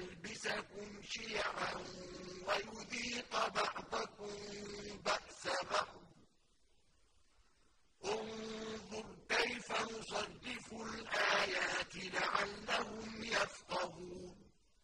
يلبسكم شيعا ويذيق بعضكم بأس بعض. انظر كيف نصدف الآيات